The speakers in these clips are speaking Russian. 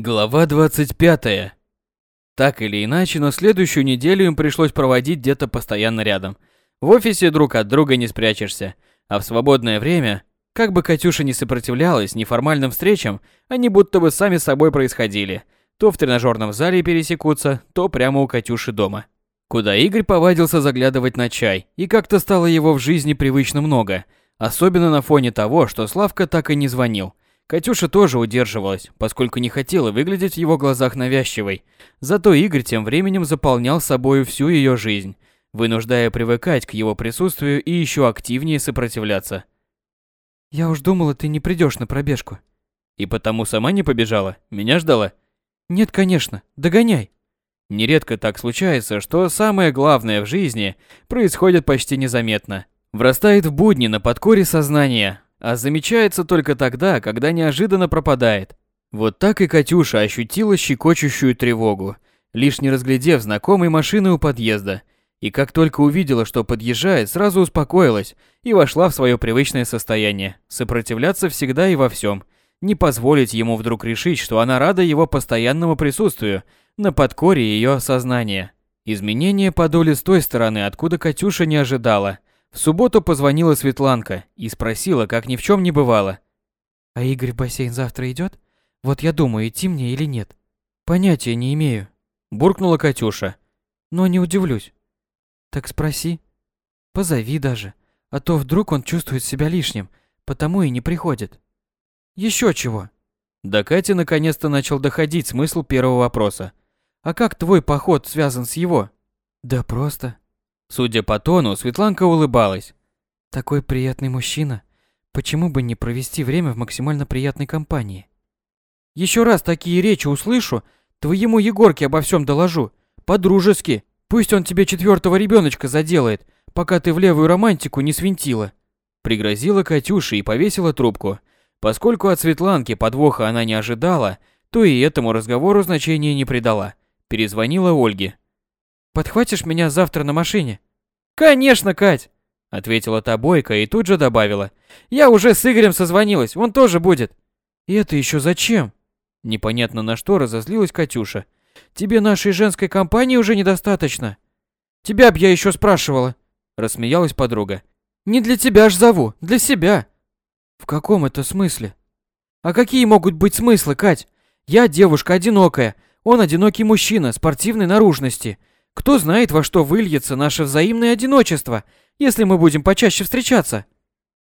Глава 25. Так или иначе, но следующую неделю им пришлось проводить где-то постоянно рядом. В офисе друг от друга не спрячешься, а в свободное время, как бы Катюша не сопротивлялась неформальным встречам, они будто бы сами собой происходили. То в тренажерном зале пересекутся, то прямо у Катюши дома. Куда Игорь повадился заглядывать на чай, и как-то стало его в жизни привычно много, особенно на фоне того, что Славка так и не звонил. Катюша тоже удерживалась, поскольку не хотела выглядеть в его глазах навязчивой. Зато Игорь тем временем заполнял собою всю ее жизнь, вынуждая привыкать к его присутствию и еще активнее сопротивляться. «Я уж думала, ты не придешь на пробежку». «И потому сама не побежала? Меня ждала?» «Нет, конечно. Догоняй». Нередко так случается, что самое главное в жизни происходит почти незаметно. Врастает в будни на подкоре сознания, а замечается только тогда, когда неожиданно пропадает. Вот так и Катюша ощутила щекочущую тревогу, лишь не разглядев знакомой машины у подъезда. И как только увидела, что подъезжает, сразу успокоилась и вошла в свое привычное состояние. Сопротивляться всегда и во всем. Не позволить ему вдруг решить, что она рада его постоянному присутствию на подкоре ее сознания. Изменения подули с той стороны, откуда Катюша не ожидала – в субботу позвонила Светланка и спросила, как ни в чем не бывало. «А Игорь в бассейн завтра идет? Вот я думаю, идти мне или нет. Понятия не имею», – буркнула Катюша. «Но не удивлюсь». «Так спроси. Позови даже, а то вдруг он чувствует себя лишним, потому и не приходит». «Еще чего?» До Кати наконец-то начал доходить смысл первого вопроса. «А как твой поход связан с его?» «Да просто. Судя по тону, Светланка улыбалась. Такой приятный мужчина. Почему бы не провести время в максимально приятной компании? Еще раз такие речи услышу, твоему Егорке обо всем доложу. По-дружески. Пусть он тебе четвертого ребеночка заделает, пока ты в левую романтику не свинтила. Пригрозила Катюша и повесила трубку. Поскольку от Светланки подвоха она не ожидала, то и этому разговору значения не придала. Перезвонила Ольге. Подхватишь меня завтра на машине? Конечно, Кать, ответила та бойко и тут же добавила: "Я уже с Игорем созвонилась, он тоже будет". И это еще зачем? Непонятно на что разозлилась Катюша. Тебе нашей женской компании уже недостаточно. Тебя б я еще спрашивала, рассмеялась подруга. Не для тебя ж зову, для себя. В каком это смысле? А какие могут быть смыслы, Кать? Я девушка одинокая, он одинокий мужчина спортивной наружности. Кто знает, во что выльется наше взаимное одиночество, если мы будем почаще встречаться.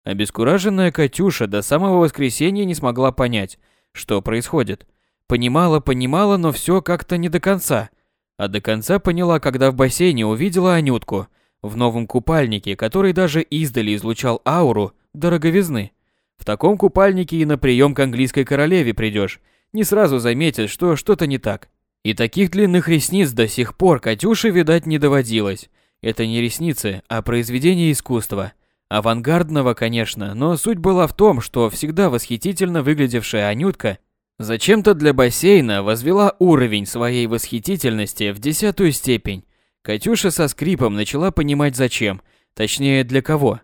Обескураженная Катюша до самого воскресенья не смогла понять, что происходит. Понимала, понимала, но все как-то не до конца. А до конца поняла, когда в бассейне увидела Анютку в новом купальнике, который даже издали излучал ауру дороговизны. В таком купальнике и на прием к английской королеве придешь, не сразу заметишь, что что-то не так. И таких длинных ресниц до сих пор Катюше, видать, не доводилось. Это не ресницы, а произведение искусства. Авангардного, конечно, но суть была в том, что всегда восхитительно выглядевшая Анютка зачем-то для бассейна возвела уровень своей восхитительности в десятую степень. Катюша со скрипом начала понимать зачем, точнее для кого.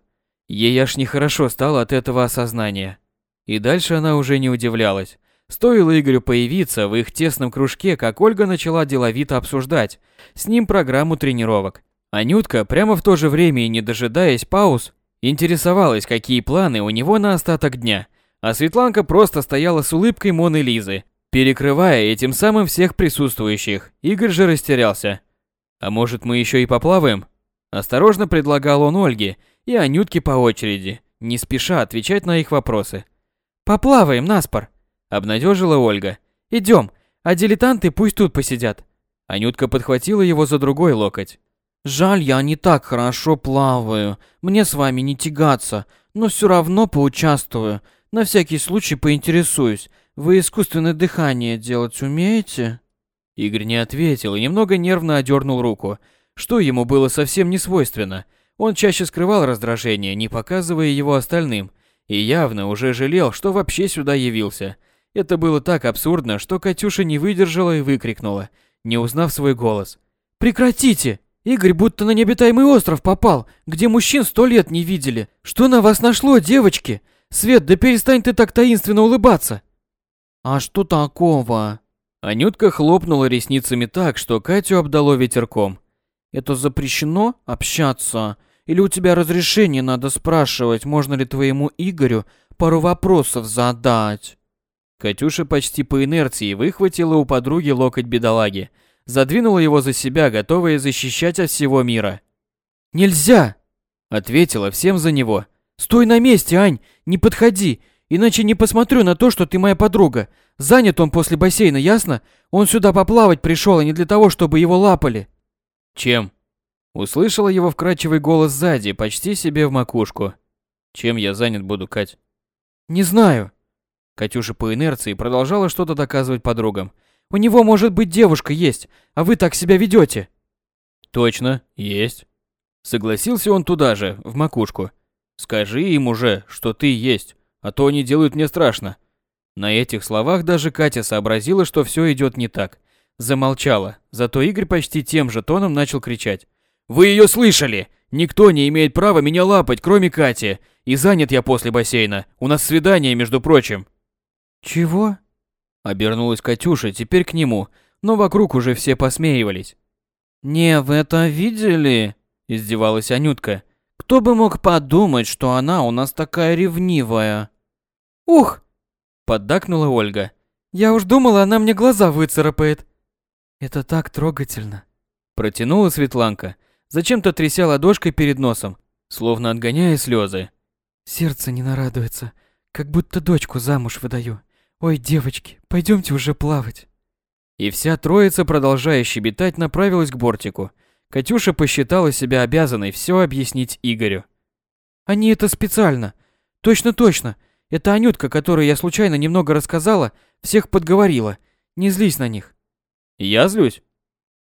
Ей аж нехорошо стало от этого осознания. И дальше она уже не удивлялась. Стоило Игорю появиться в их тесном кружке, как Ольга начала деловито обсуждать с ним программу тренировок. Анютка, прямо в то же время и не дожидаясь пауз, интересовалась, какие планы у него на остаток дня, а Светланка просто стояла с улыбкой Моны Лизы, перекрывая этим самым всех присутствующих. Игорь же растерялся. «А может, мы еще и поплаваем?» Осторожно предлагал он Ольге и Анютке по очереди, не спеша отвечать на их вопросы. «Поплаваем, Наспор!» Обнадежила Ольга. Идем, а дилетанты пусть тут посидят. Анютка подхватила его за другой локоть. Жаль, я не так хорошо плаваю. Мне с вами не тягаться, но все равно поучаствую. На всякий случай поинтересуюсь. Вы искусственное дыхание делать умеете? Игорь не ответил и немного нервно одернул руку, что ему было совсем не свойственно. Он чаще скрывал раздражение, не показывая его остальным, и явно уже жалел, что вообще сюда явился. Это было так абсурдно, что Катюша не выдержала и выкрикнула, не узнав свой голос. «Прекратите! Игорь будто на необитаемый остров попал, где мужчин сто лет не видели. Что на вас нашло, девочки? Свет, да перестань ты так таинственно улыбаться!» «А что такого?» Анютка хлопнула ресницами так, что Катю обдало ветерком. Это запрещено общаться? Или у тебя разрешение надо спрашивать, можно ли твоему Игорю пару вопросов задать? Катюша почти по инерции выхватила у подруги локоть бедолаги, задвинула его за себя, готовая защищать от всего мира. «Нельзя!» — ответила всем за него. «Стой на месте, Ань, не подходи, иначе не посмотрю на то, что ты моя подруга. Занят он после бассейна, ясно? Он сюда поплавать пришел, а не для того, чтобы его лапали». «Чем?» Услышала его вкрадчивый голос сзади, почти себе в макушку. «Чем я занят буду, Кать?» «Не знаю», Катюша по инерции продолжала что-то доказывать подругам. «У него, может быть, девушка есть, а вы так себя ведете». «Точно, есть». Согласился он туда же, в макушку. «Скажи им уже, что ты есть, а то они делают мне страшно». На этих словах даже Катя сообразила, что все идет не так. Замолчала, зато Игорь почти тем же тоном начал кричать. «Вы ее слышали! Никто не имеет права меня лапать, кроме Кати. И занят я после бассейна. У нас свидание, между прочим». «Чего?» Обернулась Катюша теперь к нему, но вокруг уже все посмеивались. «Не, вы это видели?» – издевалась Анютка. «Кто бы мог подумать, что она у нас такая ревнивая?» «Ух!» – поддакнула Ольга. «Я уж думала, она мне глаза выцарапает». «Это так трогательно», – протянула Светланка, зачем-то тряся ладошкой перед носом, словно отгоняя слезы. «Сердце не нарадуется, как будто дочку замуж выдаю. Ой, девочки, пойдемте уже плавать. И вся троица, продолжая щебетать, направилась к бортику. Катюша посчитала себя обязанной все объяснить Игорю. Они это специально. Точно-точно. Это Анютка, которой я случайно немного рассказала, всех подговорила. Не злись на них. Я злюсь?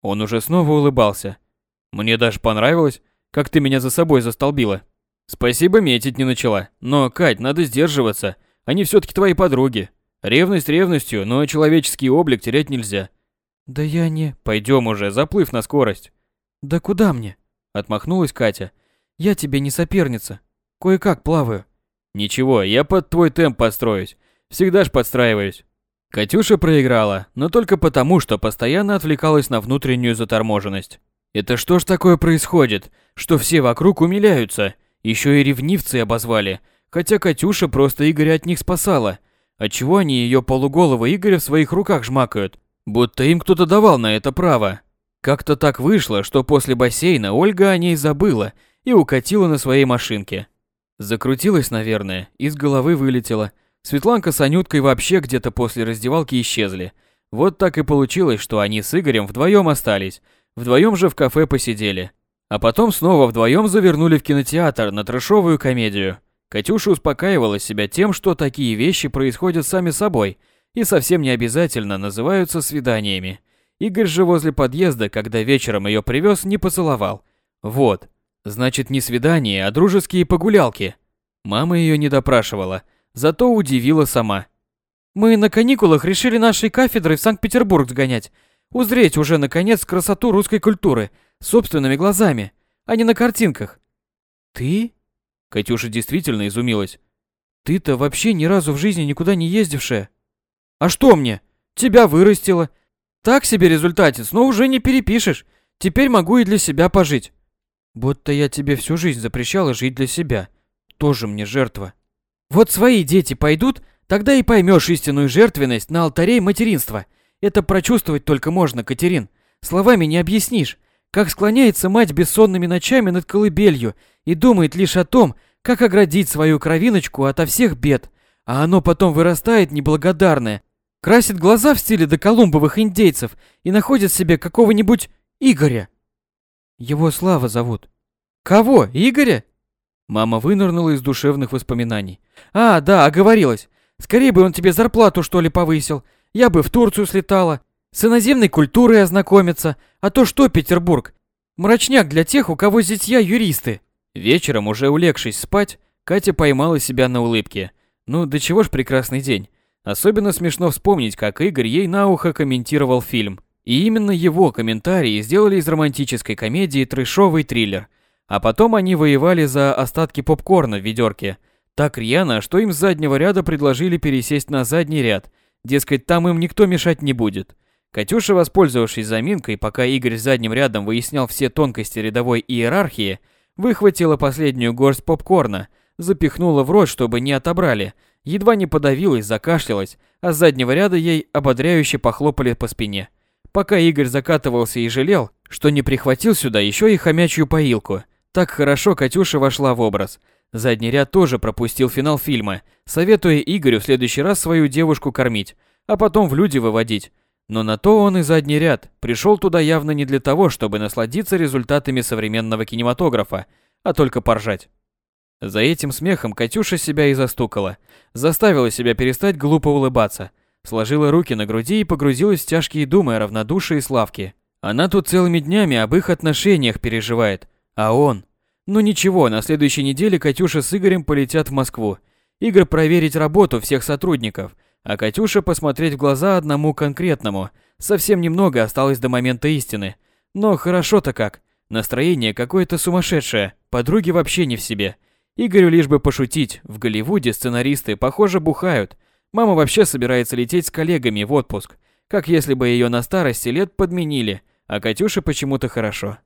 Он уже снова улыбался. Мне даже понравилось, как ты меня за собой застолбила. Спасибо, метить не начала. Но, Кать, надо сдерживаться. Они все-таки твои подруги. Ревность ревностью, но человеческий облик терять нельзя. Да я не... Пойдем уже, заплыв на скорость. Да куда мне? Отмахнулась Катя. Я тебе не соперница. Кое-как плаваю. Ничего, я под твой темп подстроюсь. Всегда ж подстраиваюсь. Катюша проиграла, но только потому, что постоянно отвлекалась на внутреннюю заторможенность. Это что ж такое происходит, что все вокруг умиляются, еще и ревнивцы обозвали, хотя Катюша просто Игоря от них спасала – Отчего они ее полуголого Игоря в своих руках жмакают? Будто им кто-то давал на это право. Как-то так вышло, что после бассейна Ольга о ней забыла и укатила на своей машинке. Закрутилась, наверное, из головы вылетела. Светланка с Анюткой вообще где-то после раздевалки исчезли. Вот так и получилось, что они с Игорем вдвоем остались. Вдвоем же в кафе посидели. А потом снова вдвоем завернули в кинотеатр на трэшовую комедию. Катюша успокаивала себя тем, что такие вещи происходят сами собой и совсем не обязательно называются свиданиями. Игорь же возле подъезда, когда вечером ее привез, не поцеловал. Вот, значит не свидание, а дружеские погулялки. Мама ее не допрашивала, зато удивила сама. Мы на каникулах решили нашей кафедрой в Санкт-Петербург сгонять. Узреть уже, наконец, красоту русской культуры, собственными глазами, а не на картинках. Ты? Катюша действительно изумилась. Ты-то вообще ни разу в жизни никуда не ездившая. А что мне? Тебя вырастила. Так себе результатец, но уже не перепишешь. Теперь могу и для себя пожить. Будто я тебе всю жизнь запрещала жить для себя. Тоже мне жертва. Вот свои дети пойдут, тогда и поймешь истинную жертвенность на алтаре материнства. Это прочувствовать только можно, Катерин. Словами не объяснишь. Как склоняется мать бессонными ночами над колыбелью и думает лишь о том, как оградить свою кровиночку ото всех бед, а оно потом вырастает неблагодарное, красит глаза в стиле доколумбовых индейцев и находит себе какого-нибудь Игоря. Его Слава зовут. Кого? Игоря? Мама вынырнула из душевных воспоминаний. А, да, оговорилась. Скорее бы он тебе зарплату что ли повысил. Я бы в Турцию слетала, с иноземной культурой ознакомиться, а то что Петербург? Мрачняк для тех, у кого зятья юристы. Вечером, уже улегшись спать, Катя поймала себя на улыбке. Ну, до чего ж прекрасный день. Особенно смешно вспомнить, как Игорь ей на ухо комментировал фильм. И именно его комментарии сделали из романтической комедии трэшовый триллер. А потом они воевали за остатки попкорна в ведерке. Так рьяно, что им с заднего ряда предложили пересесть на задний ряд, Дескать, там им никто мешать не будет. Катюша, воспользовавшись заминкой, пока Игорь задним рядом выяснял все тонкости рядовой иерархии, выхватила последнюю горсть попкорна, запихнула в рот, чтобы не отобрали, едва не подавилась, закашлялась, а с заднего ряда ей ободряюще похлопали по спине. Пока Игорь закатывался и жалел, что не прихватил сюда еще и хомячью поилку. Так хорошо Катюша вошла в образ. Задний ряд тоже пропустил финал фильма, советуя Игорю в следующий раз свою девушку кормить, а потом в люди выводить. Но на то он и задний ряд. Пришел туда явно не для того, чтобы насладиться результатами современного кинематографа, а только поржать. За этим смехом Катюша себя и застукала. Заставила себя перестать глупо улыбаться. Сложила руки на груди и погрузилась в тяжкие думы о равнодушии и Славке. Она тут целыми днями об их отношениях переживает. А он? Ну ничего, на следующей неделе Катюша с Игорем полетят в Москву. Игорь проверить работу всех сотрудников, а Катюша посмотреть в глаза одному конкретному. Совсем немного осталось до момента истины. Но хорошо-то как. Настроение какое-то сумасшедшее, подруги вообще не в себе. Игорю лишь бы пошутить, в Голливуде сценаристы, похоже, бухают. Мама вообще собирается лететь с коллегами в отпуск, как если бы ее на старости лет подменили, а Катюше почему-то хорошо.